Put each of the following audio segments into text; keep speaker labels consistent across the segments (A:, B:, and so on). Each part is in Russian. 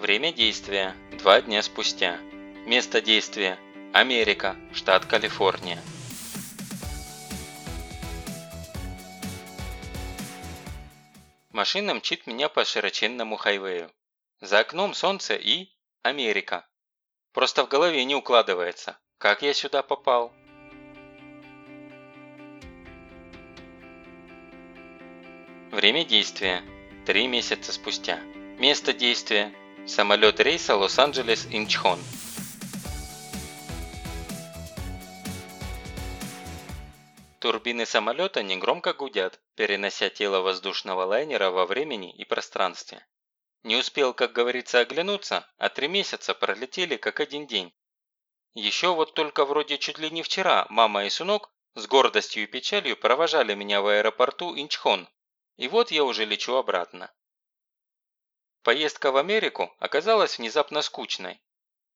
A: Время действия – два дня спустя. Место действия – Америка, штат Калифорния. Машина мчит меня по широченному хайвею. За окном солнце и Америка. Просто в голове не укладывается, как я сюда попал. Время действия – три месяца спустя. Место действия – самолет рейса Лос-Анджелес-Инчхон. Турбины самолета негромко гудят, перенося тело воздушного лайнера во времени и пространстве. Не успел, как говорится, оглянуться, а три месяца пролетели как один день. Еще вот только вроде чуть ли не вчера мама и сынок с гордостью и печалью провожали меня в аэропорту Инчхон, и вот я уже лечу обратно. Поездка в Америку оказалась внезапно скучной.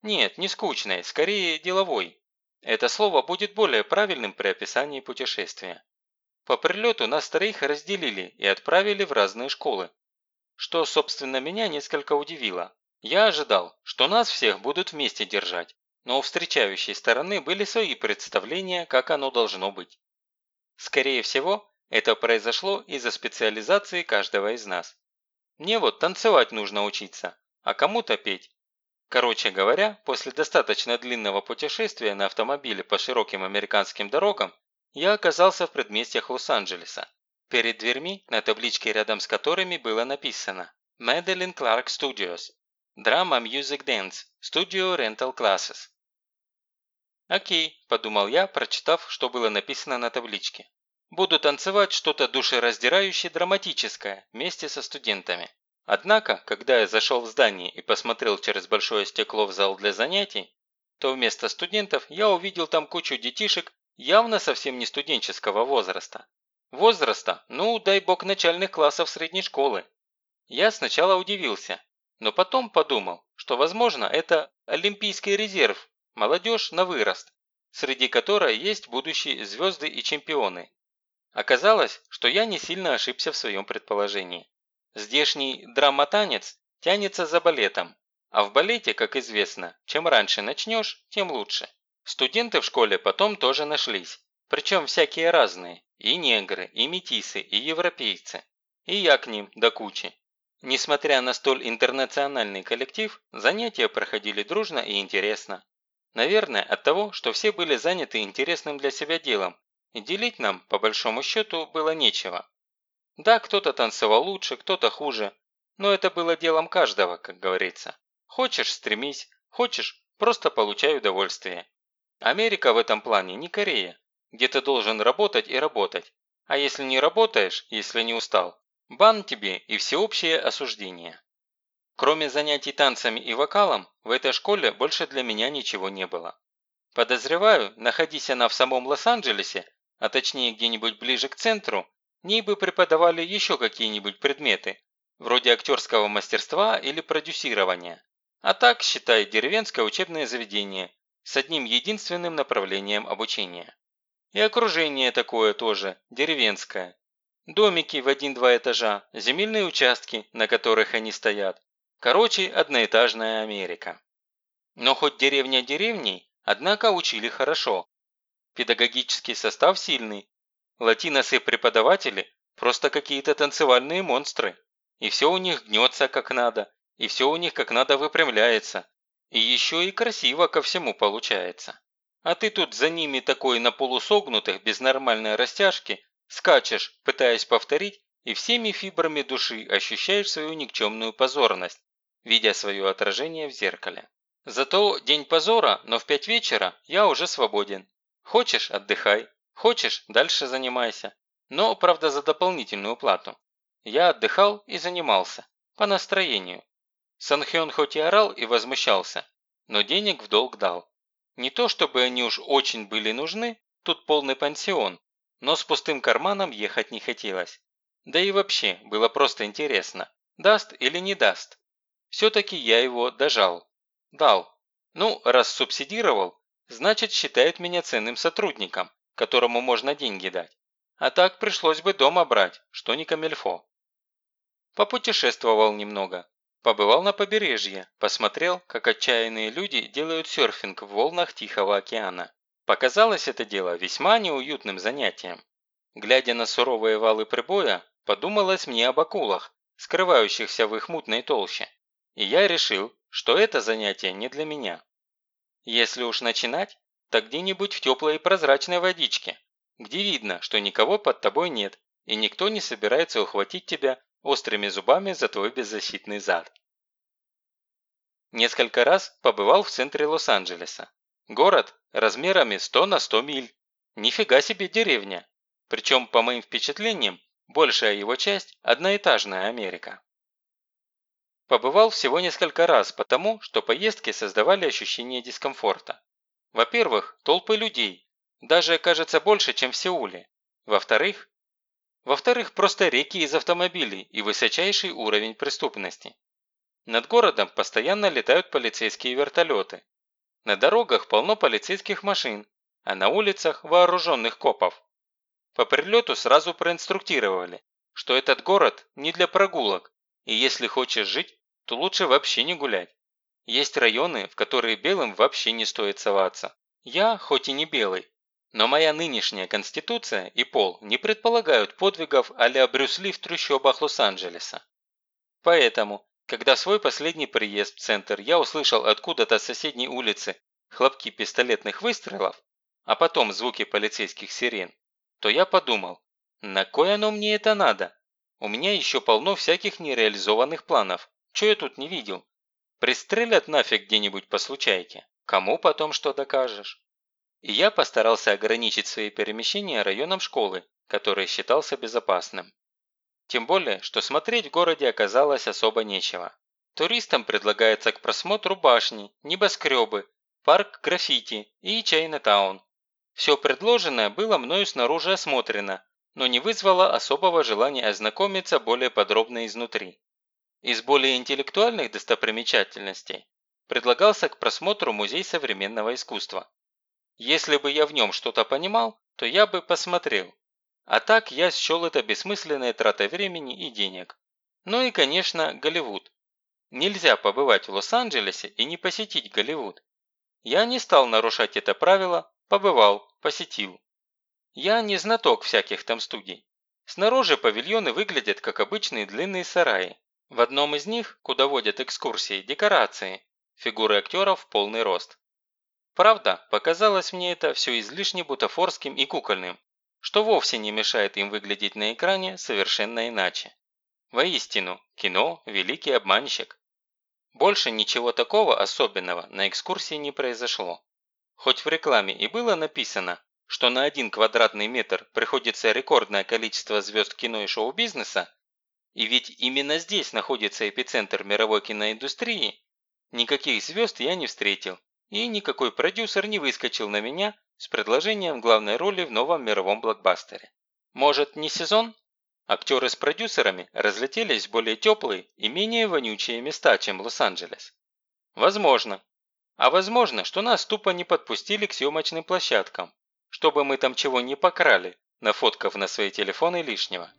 A: Нет, не скучной, скорее деловой. Это слово будет более правильным при описании путешествия. По прилету нас троих разделили и отправили в разные школы. Что, собственно, меня несколько удивило. Я ожидал, что нас всех будут вместе держать, но у встречающей стороны были свои представления, как оно должно быть. Скорее всего, это произошло из-за специализации каждого из нас. Мне вот танцевать нужно учиться, а кому-то петь. Короче говоря, после достаточно длинного путешествия на автомобиле по широким американским дорогам, я оказался в предместьях Лос-Анджелеса. Перед дверьми, на табличке рядом с которыми было написано Madeline Clark Studios, Drama Music Dance, Studio Rental Classes. Окей, подумал я, прочитав, что было написано на табличке. Буду танцевать что-то душераздирающее драматическое вместе со студентами. Однако, когда я зашел в здание и посмотрел через большое стекло в зал для занятий, то вместо студентов я увидел там кучу детишек явно совсем не студенческого возраста. Возраста, ну, дай бог, начальных классов средней школы. Я сначала удивился, но потом подумал, что, возможно, это Олимпийский резерв, молодежь на вырост, среди которой есть будущие звезды и чемпионы, Оказалось, что я не сильно ошибся в своем предположении. Здешний драмотанец тянется за балетом, а в балете, как известно, чем раньше начнешь, тем лучше. Студенты в школе потом тоже нашлись, причем всякие разные, и негры, и метисы, и европейцы. И я к ним до кучи. Несмотря на столь интернациональный коллектив, занятия проходили дружно и интересно. Наверное, от того, что все были заняты интересным для себя делом, делить нам, по большому счету, было нечего. Да, кто-то танцевал лучше, кто-то хуже, но это было делом каждого, как говорится. Хочешь – стремись, хочешь – просто получай удовольствие. Америка в этом плане не Корея, где ты должен работать и работать. А если не работаешь, если не устал, бан тебе и всеобщее осуждение. Кроме занятий танцами и вокалом, в этой школе больше для меня ничего не было. Подозреваю, находись она в самом Лос-Анджелесе, а точнее где-нибудь ближе к центру, ней бы преподавали еще какие-нибудь предметы, вроде актерского мастерства или продюсирования. А так, считай, деревенское учебное заведение с одним единственным направлением обучения. И окружение такое тоже, деревенское. Домики в один-два этажа, земельные участки, на которых они стоят. Короче, одноэтажная Америка. Но хоть деревня деревней, однако учили хорошо, Педагогический состав сильный. Латиносы преподаватели просто какие-то танцевальные монстры. И все у них гнется как надо, и все у них как надо выпрямляется. И еще и красиво ко всему получается. А ты тут за ними такой на полусогнутых, без нормальной растяжки, скачешь, пытаясь повторить, и всеми фибрами души ощущаешь свою никчемную позорность, видя свое отражение в зеркале. Зато день позора, но в пять вечера я уже свободен. Хочешь – отдыхай, хочешь – дальше занимайся. Но, правда, за дополнительную плату. Я отдыхал и занимался. По настроению. Санхён хоть и орал и возмущался, но денег в долг дал. Не то чтобы они уж очень были нужны, тут полный пансион, но с пустым карманом ехать не хотелось. Да и вообще, было просто интересно, даст или не даст. Все-таки я его дожал. Дал. Ну, раз субсидировал, значит считает меня ценным сотрудником, которому можно деньги дать. А так пришлось бы дома брать, что не камельфо. Попутешествовал немного. Побывал на побережье, посмотрел, как отчаянные люди делают серфинг в волнах Тихого океана. Показалось это дело весьма неуютным занятием. Глядя на суровые валы прибоя, подумалось мне об акулах, скрывающихся в их мутной толще. И я решил, что это занятие не для меня. Если уж начинать, так где-нибудь в теплой и прозрачной водичке, где видно, что никого под тобой нет, и никто не собирается ухватить тебя острыми зубами за твой беззащитный зад. Несколько раз побывал в центре Лос-Анджелеса. Город размерами 100 на 100 миль. Нифига себе деревня. Причем, по моим впечатлениям, большая его часть – одноэтажная Америка. Побывал всего несколько раз, потому что поездки создавали ощущение дискомфорта. Во-первых, толпы людей, даже, кажется, больше, чем в Сеуле. Во-вторых, во-вторых, просто реки из автомобилей и высочайший уровень преступности. Над городом постоянно летают полицейские вертолеты. На дорогах полно полицейских машин, а на улицах вооруженных копов. По прилету сразу проинструктировали, что этот город не для прогулок, и если хочешь жить, то лучше вообще не гулять. Есть районы, в которые белым вообще не стоит соваться. Я, хоть и не белый, но моя нынешняя конституция и пол не предполагают подвигов а-ля Брюс Ли в трущобах Лос-Анджелеса. Поэтому, когда свой последний приезд в центр я услышал откуда-то с соседней улицы хлопки пистолетных выстрелов, а потом звуки полицейских сирен, то я подумал, на кой оно мне это надо? У меня еще полно всяких нереализованных планов. Че я тут не видел? Пристрелят нафиг где-нибудь по случайке. Кому потом что докажешь? и я постарался ограничить свои перемещения районом школы, который считался безопасным. Тем более, что смотреть в городе оказалось особо нечего. Туристам предлагается к просмотру башни, небоскребы, парк граффити и Чайнатаун. Все предложенное было мною снаружи осмотрено, но не вызвало особого желания ознакомиться более подробно изнутри. Из более интеллектуальных достопримечательностей предлагался к просмотру Музей современного искусства. Если бы я в нем что-то понимал, то я бы посмотрел. А так я счел это бессмысленной тратой времени и денег. Ну и, конечно, Голливуд. Нельзя побывать в Лос-Анджелесе и не посетить Голливуд. Я не стал нарушать это правило, побывал, посетил. Я не знаток всяких там студий. Снаружи павильоны выглядят как обычные длинные сараи. В одном из них, куда водят экскурсии, декорации, фигуры актеров в полный рост. Правда, показалось мне это все излишне бутафорским и кукольным, что вовсе не мешает им выглядеть на экране совершенно иначе. Воистину, кино – великий обманщик. Больше ничего такого особенного на экскурсии не произошло. Хоть в рекламе и было написано, что на один квадратный метр приходится рекордное количество звезд кино и шоу-бизнеса, и ведь именно здесь находится эпицентр мировой киноиндустрии, никаких звезд я не встретил и никакой продюсер не выскочил на меня с предложением главной роли в новом мировом блокбастере. Может, не сезон? Актеры с продюсерами разлетелись в более теплые и менее вонючие места, чем Лос-Анджелес. Возможно. А возможно, что нас тупо не подпустили к съемочным площадкам, чтобы мы там чего не покрали, нафоткав на свои телефоны лишнего.